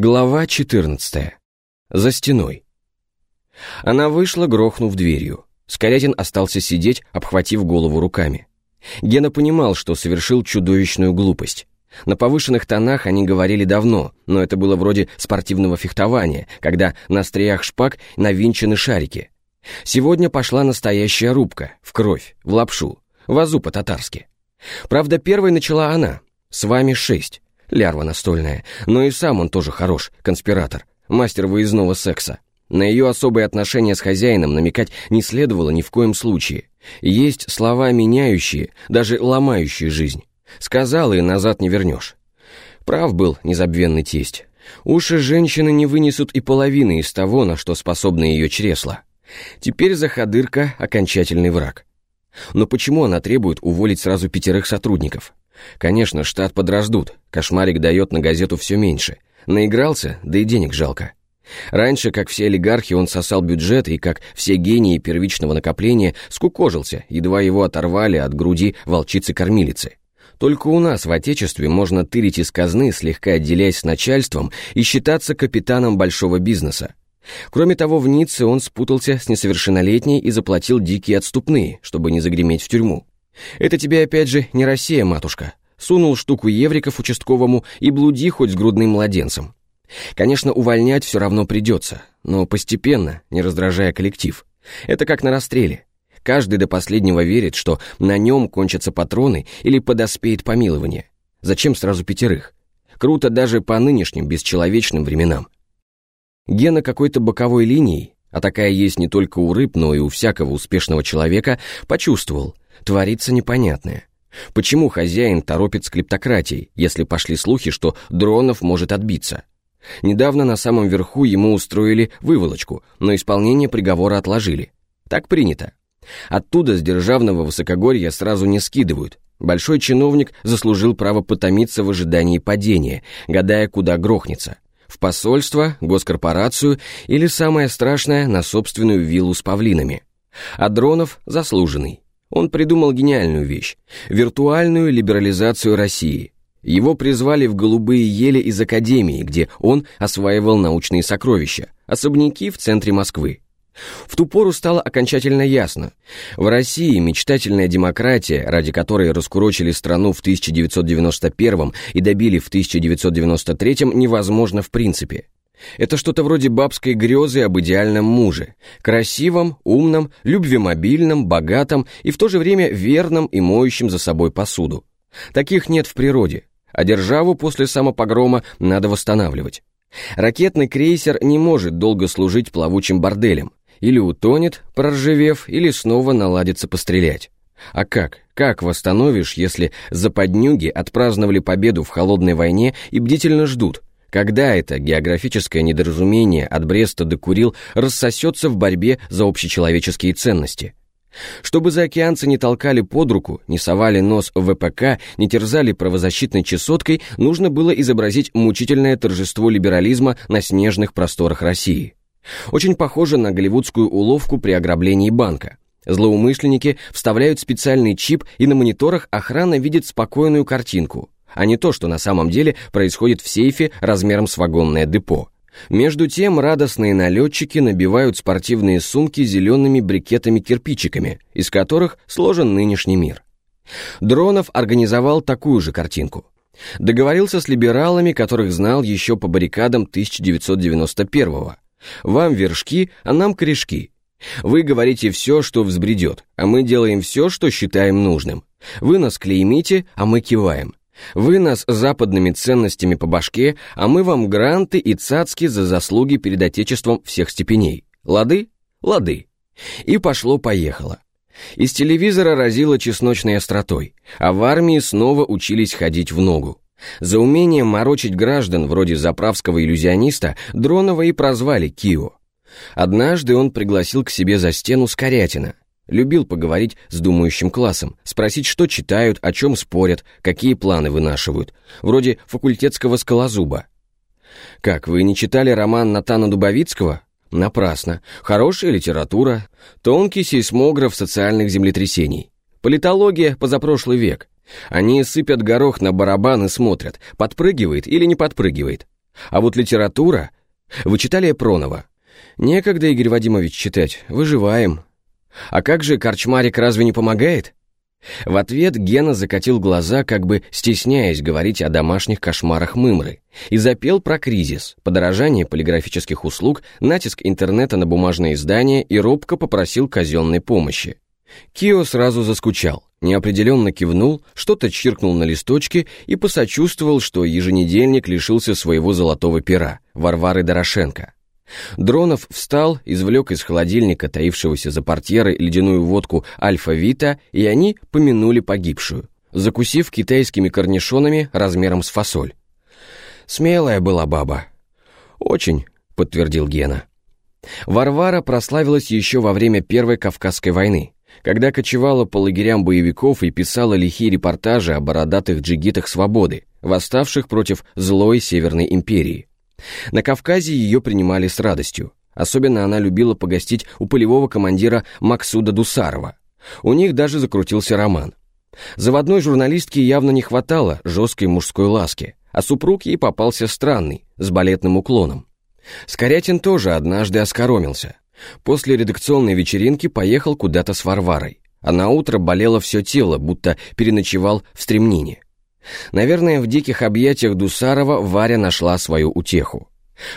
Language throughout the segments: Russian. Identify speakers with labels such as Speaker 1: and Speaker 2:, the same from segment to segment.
Speaker 1: Глава 14. За стеной. Она вышла, грохнув дверью. Скорягин остался сидеть, обхватив голову руками. Гена понимал, что совершил чудовищную глупость. На повышенных тонах они говорили давно, но это было вроде спортивного фехтования, когда на стриях шпаг навинчены шарики. Сегодня пошла настоящая рубка, в кровь, в лапшу, в азу по-татарски. Правда, первой начала она. «С вами шесть» лярва настольная, но и сам он тоже хорош, конспиратор, мастер выездного секса. На ее особые отношения с хозяином намекать не следовало ни в коем случае. Есть слова меняющие, даже ломающие жизнь. Сказал и назад не вернешь. Прав был незабвенный тесть. Уши женщины не вынесут и половины из того, на что способны ее чресла. Теперь заходырка — окончательный враг. Но почему она требует уволить сразу пятерых сотрудников? Конечно, штат подраздут, кошмарик дает на газету все меньше. Наигрался, да и денег жалко. Раньше, как все олигархи, он сосал бюджет и, как все гении первичного накопления, скукожился, едва его оторвали от груди волчицы-кормилицы. Только у нас в Отечестве можно тырить из казны, слегка отделяясь с начальством, и считаться капитаном большого бизнеса. Кроме того, в Ницце он спутался с несовершеннолетней и заплатил дикие отступные, чтобы не загреметь в тюрьму. Это тебе опять же не Россия, матушка. Сунул штуку евриков участковому и блуди хоть с грудным младенцем. Конечно, увольнять все равно придется, но постепенно, не раздражая коллектив. Это как на расстреле. Каждый до последнего верит, что на нем кончатся патроны или подоспеет помилование. Зачем сразу пятерых? Круто даже по нынешним бесчеловечным временам. Гена какой-то боковой линией, а такая есть не только у рыб, но и у всякого успешного человека, почувствовал – Творится непонятное. Почему хозяин торопит с клептократией, если пошли слухи, что Дронов может отбиться? Недавно на самом верху ему устроили выволочку, но исполнение приговора отложили. Так принято. Оттуда с державного высокогорья сразу не скидывают. Большой чиновник заслужил право потомиться в ожидании падения, гадая, куда грохнется. В посольство, госкорпорацию или, самое страшное, на собственную виллу с павлинами. А Дронов заслуженный. Он придумал гениальную вещь – виртуальную либерализацию России. Его призвали в голубые ели из академии, где он осваивал научные сокровища, особняки в центре Москвы. В ту пору стало окончательно ясно. В России мечтательная демократия, ради которой раскурочили страну в 1991 и добили в 1993 невозможно в принципе. Это что-то вроде бабской грезы об идеальном муже. Красивом, умном, любвемобильном, богатом и в то же время верном и моющем за собой посуду. Таких нет в природе, а державу после самопогрома надо восстанавливать. Ракетный крейсер не может долго служить плавучим борделем. Или утонет, проржавев, или снова наладится пострелять. А как? Как восстановишь, если западнюги отпраздновали победу в холодной войне и бдительно ждут, когда это географическое недоразумение от Бреста до Курил рассосется в борьбе за общечеловеческие ценности? Чтобы заокеанцы не толкали под руку, не совали нос в ВПК, не терзали правозащитной чесоткой, нужно было изобразить мучительное торжество либерализма на снежных просторах России. Очень похоже на голливудскую уловку при ограблении банка. Злоумышленники вставляют специальный чип, и на мониторах охрана видит спокойную картинку – а не то, что на самом деле происходит в сейфе размером с вагонное депо. Между тем радостные налетчики набивают спортивные сумки зелеными брикетами-кирпичиками, из которых сложен нынешний мир. Дронов организовал такую же картинку. Договорился с либералами, которых знал еще по баррикадам 1991-го. Вам вершки, а нам корешки. Вы говорите все, что взбредет, а мы делаем все, что считаем нужным. Вы нас клеймите, а мы киваем. Вы нас западными ценностями по башке, а мы вам гранты и цацки за заслуги перед Отечеством всех степеней. Лады? Лады. И пошло-поехало. Из телевизора разило чесночной остротой, а в армии снова учились ходить в ногу. За умение морочить граждан вроде заправского иллюзиониста Дронова и прозвали Кио. Однажды он пригласил к себе за стену Скорятина, Любил поговорить с думающим классом, спросить, что читают, о чем спорят, какие планы вынашивают, вроде факультетского скалозуба. Как, вы не читали роман Натана Дубовицкого? Напрасно. Хорошая литература, тонкий сейсмограф социальных землетрясений. Политология позапрошлый век. Они сыпят горох на барабан и смотрят, подпрыгивает или не подпрыгивает. А вот литература... Вы читали Пронова? Некогда, Игорь Вадимович, читать. Выживаем. А как же, Корчмарик разве не помогает? В ответ Гена закатил глаза, как бы стесняясь говорить о домашних кошмарах Мымры, и запел про кризис, подорожание полиграфических услуг, натиск интернета на бумажные издания и робко попросил казенной помощи. Кио сразу заскучал, неопределенно кивнул, что-то чиркнул на листочке и посочувствовал, что еженедельник лишился своего золотого пера, Варвары Дорошенко. Дронов встал, извлек из холодильника, таившегося за портьерой, ледяную водку «Альфа-Вита», и они помянули погибшую, закусив китайскими корнишонами размером с фасоль. «Смелая была баба». «Очень», — подтвердил Гена. Варвара прославилась еще во время Первой Кавказской войны, когда кочевала по лагерям боевиков и писала лихие репортажи о бородатых джигитах свободы, восставших против злой Северной империи. На Кавказе ее принимали с радостью. Особенно она любила погостить у полевого командира Максуда Дусарова. У них даже закрутился роман. Заводной журналистке явно не хватало жесткой мужской ласки, а супруг ей попался странный, с балетным уклоном. Скорятин тоже однажды оскоромился. После редакционной вечеринки поехал куда-то с Варварой, а на утро болело все тело, будто переночевал в стремнине. Наверное, в диких объятиях Дусарова Варя нашла свою утеху.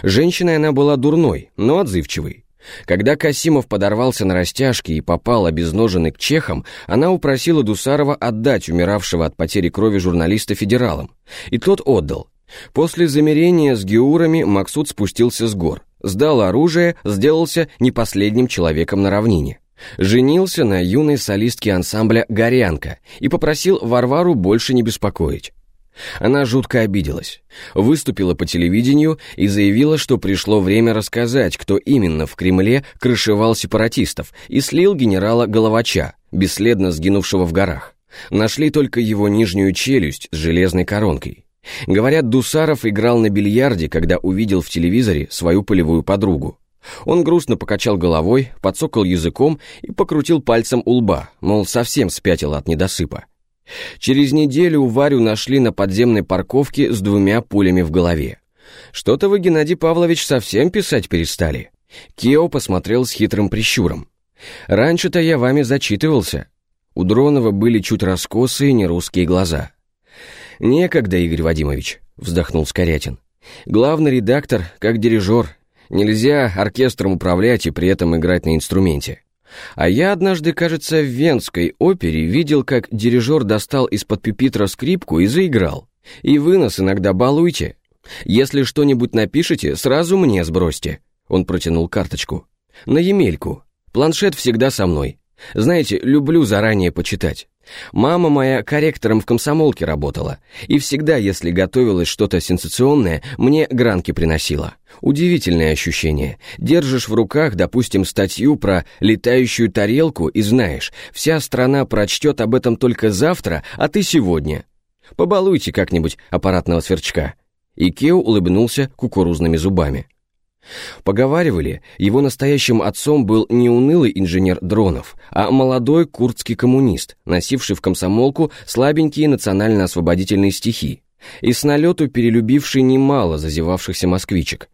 Speaker 1: Женщиной она была дурной, но отзывчивой. Когда Касимов подорвался на растяжке и попал обезноженный к чехам, она упросила Дусарова отдать умиравшего от потери крови журналиста федералам, и тот отдал. После замерения с геурами Максут спустился с гор, сдал оружие, сделался не последним человеком на равнине. Женился на юной солистке ансамбля «Горянка» и попросил Варвару больше не беспокоить. Она жутко обиделась, выступила по телевидению и заявила, что пришло время рассказать, кто именно в Кремле крышевал сепаратистов и слил генерала Головача, бесследно сгинувшего в горах. Нашли только его нижнюю челюсть с железной коронкой. Говорят, Дусаров играл на бильярде, когда увидел в телевизоре свою полевую подругу. Он грустно покачал головой, подсокал языком и покрутил пальцем у лба, мол, совсем спятил от недосыпа. Через неделю Варю нашли на подземной парковке с двумя пулями в голове. «Что-то вы, Геннадий Павлович, совсем писать перестали». Кео посмотрел с хитрым прищуром. «Раньше-то я вами зачитывался». У Дронова были чуть раскосые нерусские глаза. «Некогда, Игорь Вадимович», — вздохнул Скорятин. «Главный редактор, как дирижер, Нельзя оркестром управлять и при этом играть на инструменте. А я однажды, кажется, в Венской опере видел, как дирижер достал из-под пипитра скрипку и заиграл. И вы нас иногда балуйте. Если что-нибудь напишете, сразу мне сбросьте. Он протянул карточку. На Емельку. Планшет всегда со мной. Знаете, люблю заранее почитать. Мама моя корректором в комсомолке работала, и всегда, если готовилось что-то сенсационное, мне гранки приносила. Удивительное ощущение. Держишь в руках, допустим, статью про летающую тарелку и знаешь, вся страна прочтет об этом только завтра, а ты сегодня. Побалуйте как-нибудь аппаратного сверчка. И Кео улыбнулся кукурузными зубами. Поговаривали, его настоящим отцом был не унылый инженер дронов, а молодой курдский коммунист, носивший в комсомолку слабенькие национально-освободительные стихи, и с налету перелюбивший немало зазевавшихся москвичек.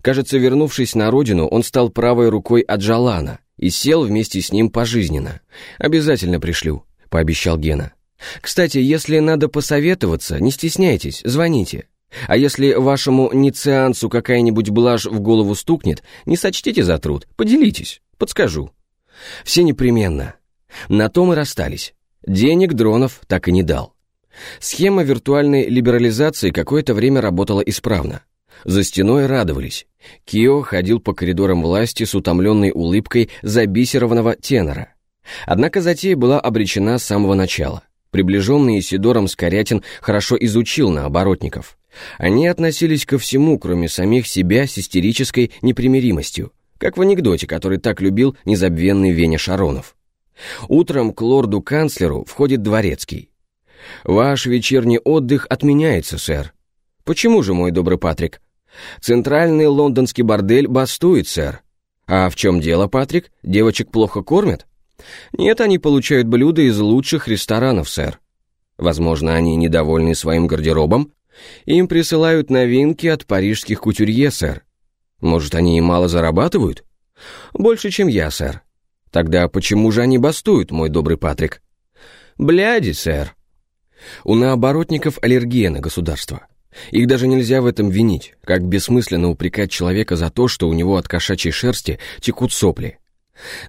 Speaker 1: Кажется, вернувшись на родину, он стал правой рукой Аджалана и сел вместе с ним пожизненно. «Обязательно пришлю», — пообещал Гена. «Кстати, если надо посоветоваться, не стесняйтесь, звоните. А если вашему ницианцу какая-нибудь блажь в голову стукнет, не сочтите за труд, поделитесь, подскажу. Все непременно. На том и расстались. Денег Дронов так и не дал. Схема виртуальной либерализации какое-то время работала исправно. За стеной радовались. Кио ходил по коридорам власти с утомленной улыбкой забисерованного тенора. Однако затея была обречена с самого начала. Приближенный Сидором Скорятин хорошо изучил наоборотников. Они относились ко всему, кроме самих себя, с истерической непримиримостью, как в анекдоте, который так любил незабвенный Веня Шаронов. Утром к лорду-канцлеру входит дворецкий. «Ваш вечерний отдых отменяется, сэр». «Почему же, мой добрый Патрик?» «Центральный лондонский бордель бастует, сэр». «А в чем дело, Патрик? Девочек плохо кормят?» «Нет, они получают блюда из лучших ресторанов, сэр». «Возможно, они недовольны своим гардеробом?» Им присылают новинки от парижских кутюрье, сэр. Может, они и мало зарабатывают? Больше, чем я, сэр. Тогда почему же они бастуют, мой добрый Патрик? Бляди, сэр. У наоборотников аллергия на государство. Их даже нельзя в этом винить, как бессмысленно упрекать человека за то, что у него от кошачьей шерсти текут сопли.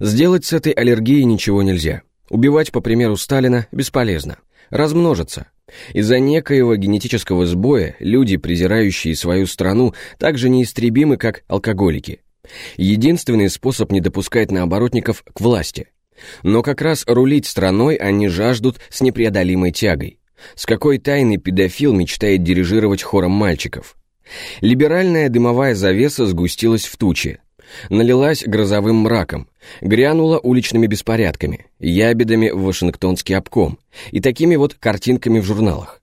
Speaker 1: Сделать с этой аллергией ничего нельзя. Убивать, по примеру Сталина, бесполезно. Размножиться. Из-за некоего генетического сбоя люди, презирающие свою страну, так же неистребимы, как алкоголики. Единственный способ не допускать наоборотников к власти. Но как раз рулить страной они жаждут с непреодолимой тягой. С какой тайный педофил мечтает дирижировать хором мальчиков? Либеральная дымовая завеса сгустилась в тучи, налилась грозовым мраком, грянула уличными беспорядками, ябедами в Вашингтонский обком и такими вот картинками в журналах.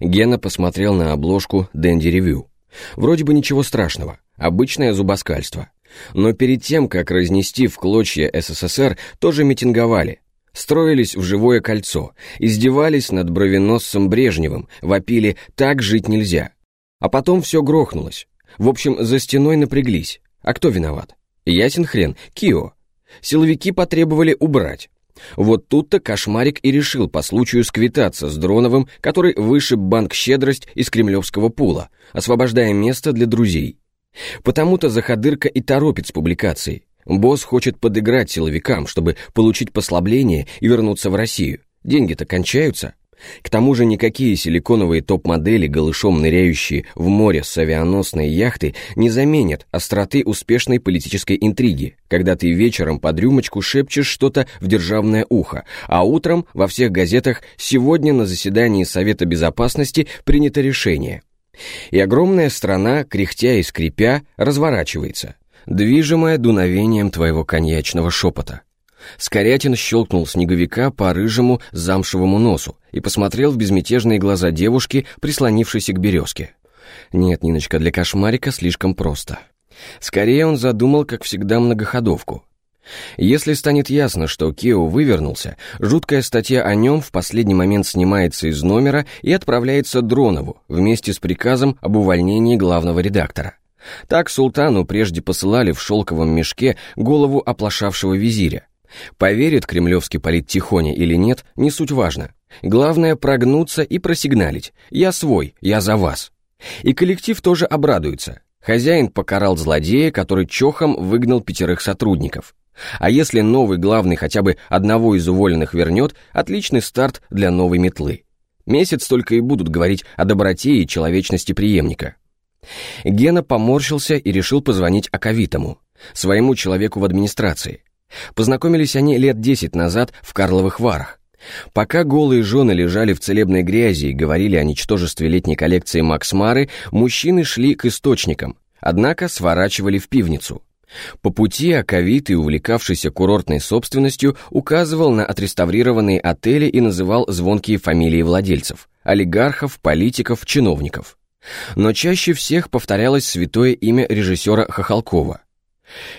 Speaker 1: Гена посмотрел на обложку «Дэнди Ревью». Вроде бы ничего страшного, обычное зубоскальство. Но перед тем, как разнести в клочья СССР, тоже митинговали, строились в живое кольцо, издевались над бровеносцем Брежневым, вопили «так жить нельзя». А потом все грохнулось. В общем, за стеной напряглись. А кто виноват? Ясен хрен, Кио. Силовики потребовали убрать. Вот тут-то Кошмарик и решил по случаю сквитаться с Дроновым, который вышиб банк «Щедрость» из кремлевского пула, освобождая место для друзей. Потому-то Заходырка и торопит с публикацией. Босс хочет подыграть силовикам, чтобы получить послабление и вернуться в Россию. Деньги-то кончаются. К тому же никакие силиконовые топ-модели, голышом ныряющие в море с авианосной яхты, не заменят остроты успешной политической интриги, когда ты вечером под рюмочку шепчешь что-то в державное ухо, а утром во всех газетах «Сегодня на заседании Совета Безопасности принято решение». И огромная страна, кряхтя и скрипя, разворачивается, движимая дуновением твоего коньячного шепота. Скорятин щелкнул снеговика по рыжему замшевому носу и посмотрел в безмятежные глаза девушки, прислонившейся к березке. Нет, Ниночка, для кошмарика слишком просто. Скорее он задумал, как всегда, многоходовку. Если станет ясно, что Кео вывернулся, жуткая статья о нем в последний момент снимается из номера и отправляется Дронову вместе с приказом об увольнении главного редактора. Так султану прежде посылали в шелковом мешке голову оплошавшего визиря. Поверит кремлевский политтихоня или нет, не суть важно. Главное прогнуться и просигналить. Я свой, я за вас. И коллектив тоже обрадуется. Хозяин покарал злодея, который чохом выгнал пятерых сотрудников. А если новый главный хотя бы одного из уволенных вернет, отличный старт для новой метлы. Месяц только и будут говорить о доброте и человечности преемника. Гена поморщился и решил позвонить Аковитому, своему человеку в администрации. Познакомились они лет десять назад в Карловых Варах. Пока голые жены лежали в целебной грязи и говорили о ничтожестве летней коллекции Макс Мары, мужчины шли к источникам, однако сворачивали в пивницу. По пути Аковитый, увлекавшийся курортной собственностью, указывал на отреставрированные отели и называл звонкие фамилии владельцев – олигархов, политиков, чиновников. Но чаще всех повторялось святое имя режиссера Хохолкова –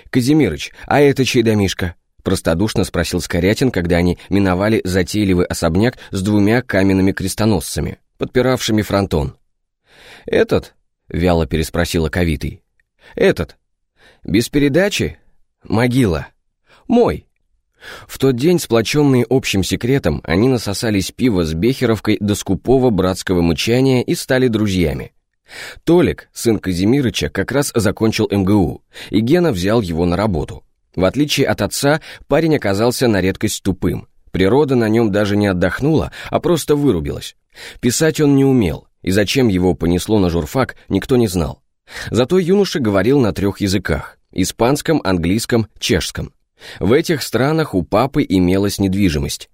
Speaker 1: «Казимирыч, а это чей домишка?» Простодушно спросил Скорятин, когда они миновали затейливый особняк с двумя каменными крестоносцами, подпиравшими фронтон. «Этот?» — вяло переспросила Ковитый. «Этот. Без передачи? Могила. Мой». В тот день, сплоченные общим секретом, они насосались пива с Бехеровкой до скупого братского мычания и стали друзьями. Толик, сын Казимирыча, как раз закончил МГУ, и Гена взял его на работу. В отличие от отца, парень оказался на редкость тупым. Природа на нем даже не отдохнула, а просто вырубилась. Писать он не умел, и зачем его понесло на журфак, никто не знал. Зато юноша говорил на трех языках – испанском, английском, чешском. В этих странах у папы имелась недвижимость.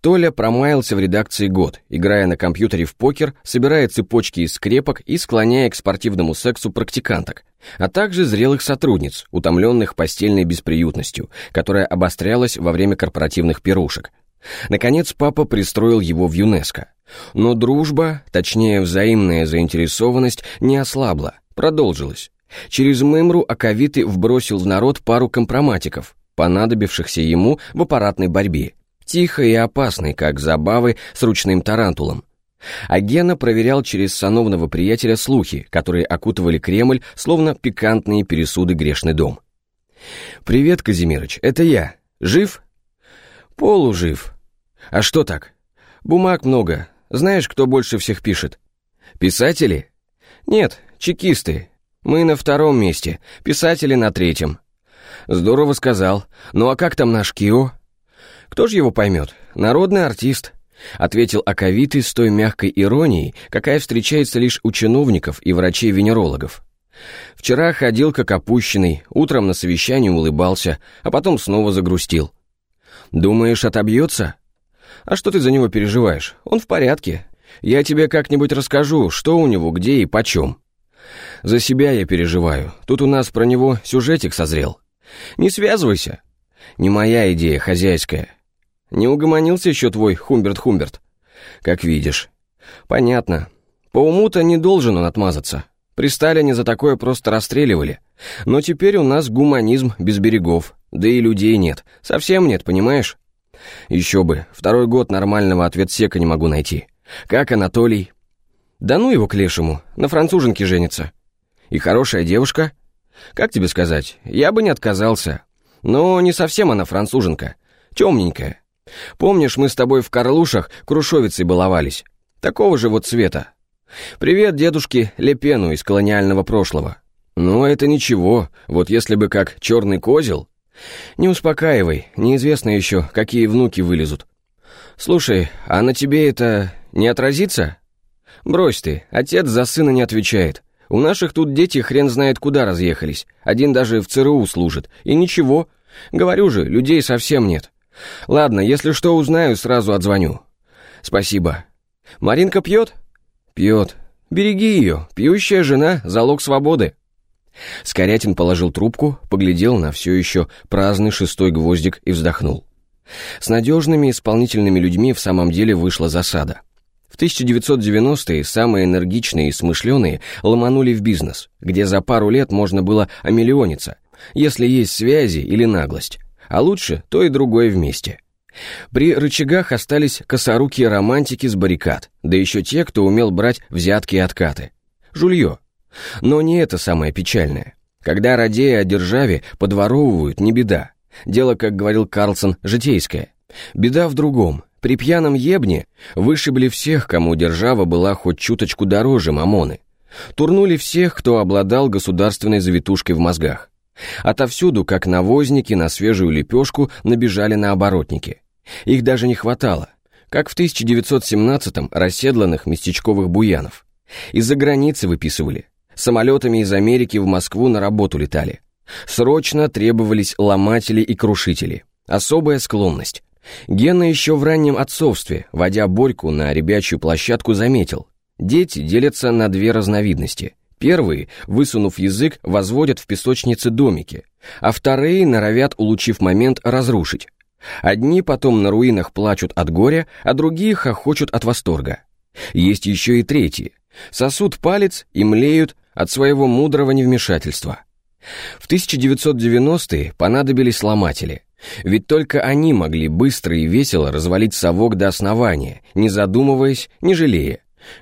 Speaker 1: Толя промаялся в редакции год, играя на компьютере в покер, собирая цепочки из скрепок и склоняя к спортивному сексу практиканток, а также зрелых сотрудниц, утомленных постельной бесприютностью, которая обострялась во время корпоративных пирушек. Наконец папа пристроил его в ЮНЕСКО. Но дружба, точнее взаимная заинтересованность, не ослабла, продолжилась. Через Мымру Аковиты вбросил в народ пару компроматиков, понадобившихся ему в аппаратной борьбе – тихой и опасной, как забавы с ручным тарантулом. А Гена проверял через сановного приятеля слухи, которые окутывали Кремль, словно пикантные пересуды грешный дом. «Привет, Казимирыч, это я. Жив?» «Полужив. А что так? Бумаг много. Знаешь, кто больше всех пишет?» «Писатели?» «Нет, чекисты. Мы на втором месте, писатели на третьем». «Здорово сказал. Ну а как там наш Кио?» «Кто же его поймет? Народный артист». — ответил Аковитый с той мягкой иронией, какая встречается лишь у чиновников и врачей-венерологов. Вчера ходил как опущенный, утром на совещании улыбался, а потом снова загрустил. «Думаешь, отобьется?» «А что ты за него переживаешь? Он в порядке. Я тебе как-нибудь расскажу, что у него, где и почем». «За себя я переживаю. Тут у нас про него сюжетик созрел. Не связывайся. Не моя идея хозяйская. Не угомонился еще твой Хумберт-Хумберт? Как видишь. Понятно. По уму-то не должен он отмазаться. При Сталине за такое просто расстреливали. Но теперь у нас гуманизм без берегов. Да и людей нет. Совсем нет, понимаешь? Еще бы. Второй год нормального ответ-сека не могу найти. Как Анатолий? Да ну его к лешему. На француженке женится. И хорошая девушка? Как тебе сказать? Я бы не отказался. Но не совсем она француженка. Темненькая. Помнишь, мы с тобой в Карлушах крушовицей баловались? Такого же вот цвета. Привет дедушке Лепену из колониального прошлого. Ну, это ничего, вот если бы как черный козел... Не успокаивай, неизвестно еще, какие внуки вылезут. Слушай, а на тебе это не отразится? Брось ты, отец за сына не отвечает. У наших тут дети хрен знает куда разъехались. Один даже в ЦРУ служит. И ничего. Говорю же, людей совсем нет. Ладно, если что узнаю, сразу отзвоню. Спасибо. Маринка пьет? Пьет. Береги ее, пьющая жена — залог свободы. Скорятин положил трубку, поглядел на все еще праздный шестой гвоздик и вздохнул. С надежными исполнительными людьми в самом деле вышла засада. В 1990-е самые энергичные и смышленые ломанули в бизнес, где за пару лет можно было омиллиониться, если есть связи или наглость а лучше то и другое вместе. При рычагах остались косорукие романтики с баррикад, да еще те, кто умел брать взятки и откаты. Жулье. Но не это самое печальное. Когда радея о державе подворовывают, не беда. Дело, как говорил Карлсон, житейское. Беда в другом. При пьяном ебне вышибли всех, кому держава была хоть чуточку дороже мамоны. Турнули всех, кто обладал государственной завитушкой в мозгах. Отовсюду, как навозники на свежую лепешку, набежали на оборотники. Их даже не хватало, как в 1917-м расседланных местечковых буянов. Из-за границы выписывали. Самолетами из Америки в Москву на работу летали. Срочно требовались ломатели и крушители. Особая склонность. Гена еще в раннем отцовстве, водя Борьку на ребячью площадку, заметил. Дети делятся на две разновидности – Первые, высунув язык, возводят в песочнице домики, а вторые норовят, улучив момент, разрушить. Одни потом на руинах плачут от горя, а другие хохочут от восторга. Есть еще и третьи. Сосут палец и млеют от своего мудрого невмешательства. В 1990-е понадобились ломатели. Ведь только они могли быстро и весело развалить совок до основания, не задумываясь, не жалея.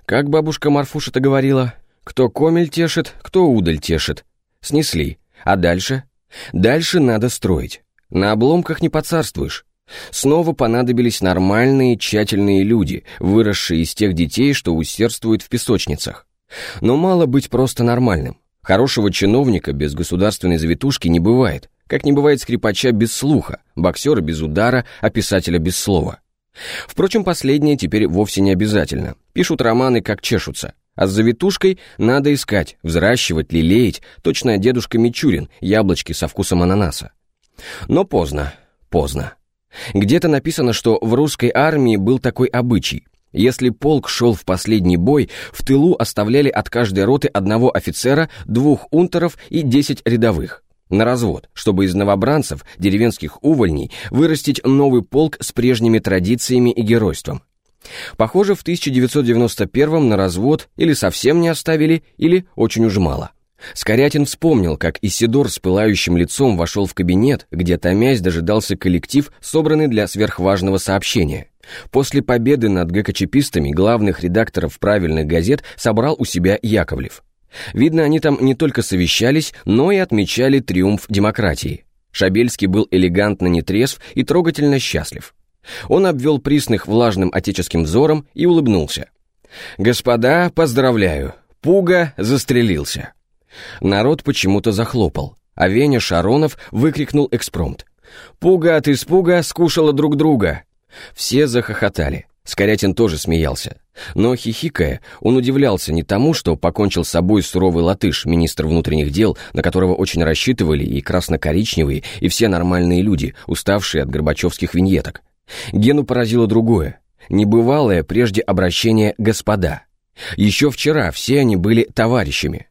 Speaker 1: Как бабушка Марфуша-то говорила, кто комель тешит, кто удаль тешит. Снесли. А дальше? Дальше надо строить. На обломках не поцарствуешь. Снова понадобились нормальные, тщательные люди, выросшие из тех детей, что усердствуют в песочницах. Но мало быть просто нормальным. Хорошего чиновника без государственной завитушки не бывает, как не бывает скрипача без слуха, боксера без удара, а писателя без слова. Впрочем, последнее теперь вовсе не обязательно. Пишут романы, как чешутся. А с завитушкой надо искать, взращивать, лелеять, точно дедушка Мичурин, яблочки со вкусом ананаса. Но поздно, поздно. Где-то написано, что в русской армии был такой обычай. Если полк шел в последний бой, в тылу оставляли от каждой роты одного офицера, двух унтеров и десять рядовых. На развод, чтобы из новобранцев, деревенских увольней, вырастить новый полк с прежними традициями и геройством. Похоже, в 1991 на развод или совсем не оставили, или очень уж мало. Скорятин вспомнил, как Исидор с пылающим лицом вошел в кабинет, где томясь дожидался коллектив, собранный для сверхважного сообщения. После победы над ГКЧПистами главных редакторов правильных газет собрал у себя Яковлев. Видно, они там не только совещались, но и отмечали триумф демократии. Шабельский был элегантно нетрезв и трогательно счастлив. Он обвел присных влажным отеческим взором и улыбнулся. «Господа, поздравляю, Пуга застрелился». Народ почему-то захлопал, а Веня Шаронов выкрикнул экспромт. «Пуга от испуга скушала друг друга!» Все захохотали. Скорятин тоже смеялся. Но, хихикая, он удивлялся не тому, что покончил с собой суровый латыш, министр внутренних дел, на которого очень рассчитывали и красно-коричневые, и все нормальные люди, уставшие от горбачевских виньеток. Гену поразило другое. Небывалое прежде обращение «господа». Еще вчера все они были товарищами.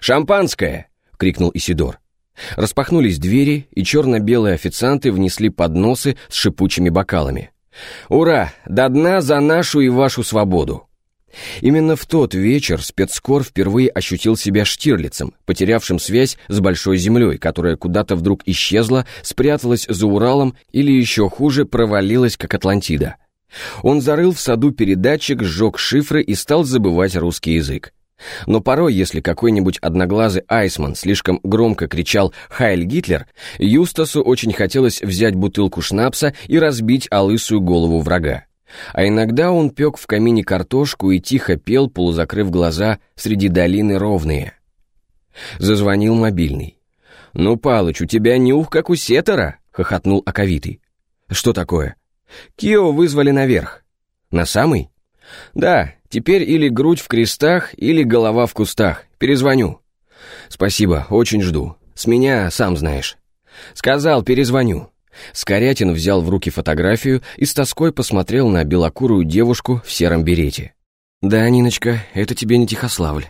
Speaker 1: «Шампанское!» — крикнул Исидор. Распахнулись двери, и черно-белые официанты внесли подносы с шипучими бокалами. «Ура! До дна за нашу и вашу свободу!» Именно в тот вечер спецкор впервые ощутил себя Штирлицем, потерявшим связь с Большой Землей, которая куда-то вдруг исчезла, спряталась за Уралом или еще хуже провалилась, как Атлантида. Он зарыл в саду передатчик, сжег шифры и стал забывать русский язык. Но порой, если какой-нибудь одноглазый Айсман слишком громко кричал «Хайль Гитлер», Юстасу очень хотелось взять бутылку шнапса и разбить алысую голову врага. А иногда он пек в камине картошку и тихо пел, полузакрыв глаза, среди долины ровные. Зазвонил мобильный. «Ну, Палыч, у тебя нюх, как у сетера!» — хохотнул Аковитый. «Что такое?» «Кио вызвали наверх». «На самый?» «Да, теперь или грудь в крестах, или голова в кустах. Перезвоню». «Спасибо, очень жду. С меня, сам знаешь». «Сказал, перезвоню». Скорятин взял в руки фотографию и с тоской посмотрел на белокурую девушку в сером берете. «Да, Ниночка, это тебе не Тихославль.